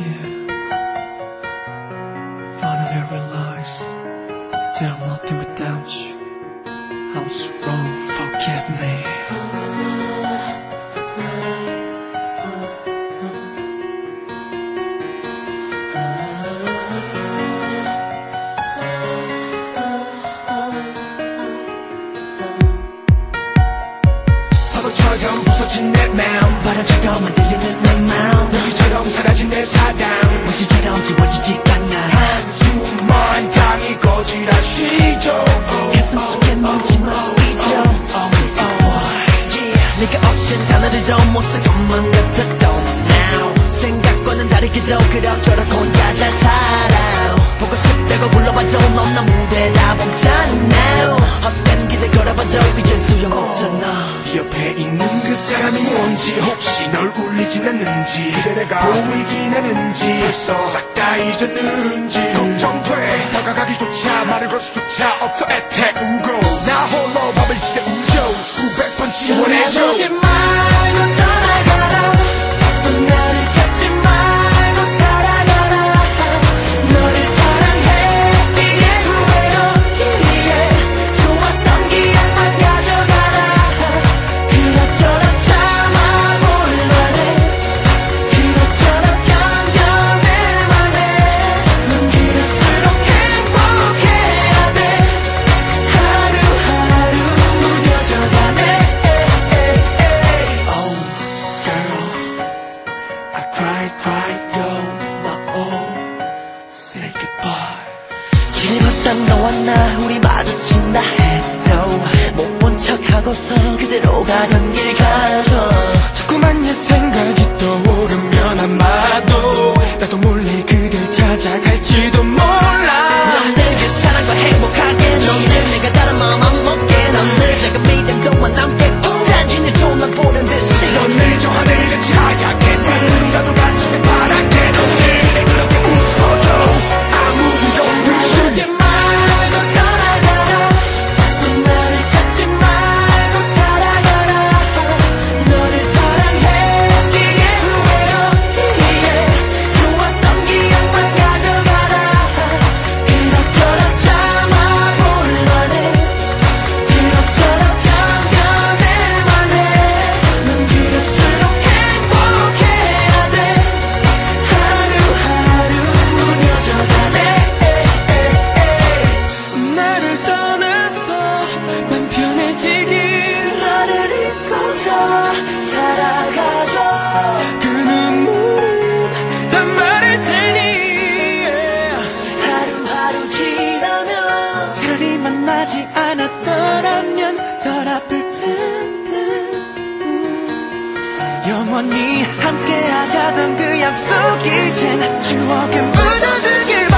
Yeah. Finally realize that I'm nothing without you. I was wrong, forgive me. 바보처럼 부서진 내 마음 바람처럼 흔들리는 내 마음. 여기처럼 사라진 내 사랑. 무시처럼 지워지지가 않아. 한숨만 당이 거지라시죠. 가슴 속에 묻지마 스피죠. 네가 없인 하늘을 좀못 쓸 것만 같았던 now. 생각과는 다르게 좀 그럭저럭 혼자 잘 살아 보고 싶다고 불러봐도 넌나 무대다 멈췄나 헛된 기대 걸어봐도 이제 소용없잖아 네 옆에 있는 그 사람이 뭔지 혹시 널 울리진 않는지 그대 내가 보이긴 하는지 벌써 싹 다 잊었는지 걱정돼. 다가가기조차 말을 걸 수조차 없어. 애태 cry, cry, yo, my oh. Say goodbye. 길을 걷다 너와 나 우리 마주친다 해도 못 본 척하고서 그대로 가던 길 살아가죠 그 눈물은 다 말을 테니 하루하루 지나면 차라리 만나지 않았더라면 덜 아플 텐데 음. 영원히 함께 하자던 그 약속 이 젠 추억에 묻어두길 바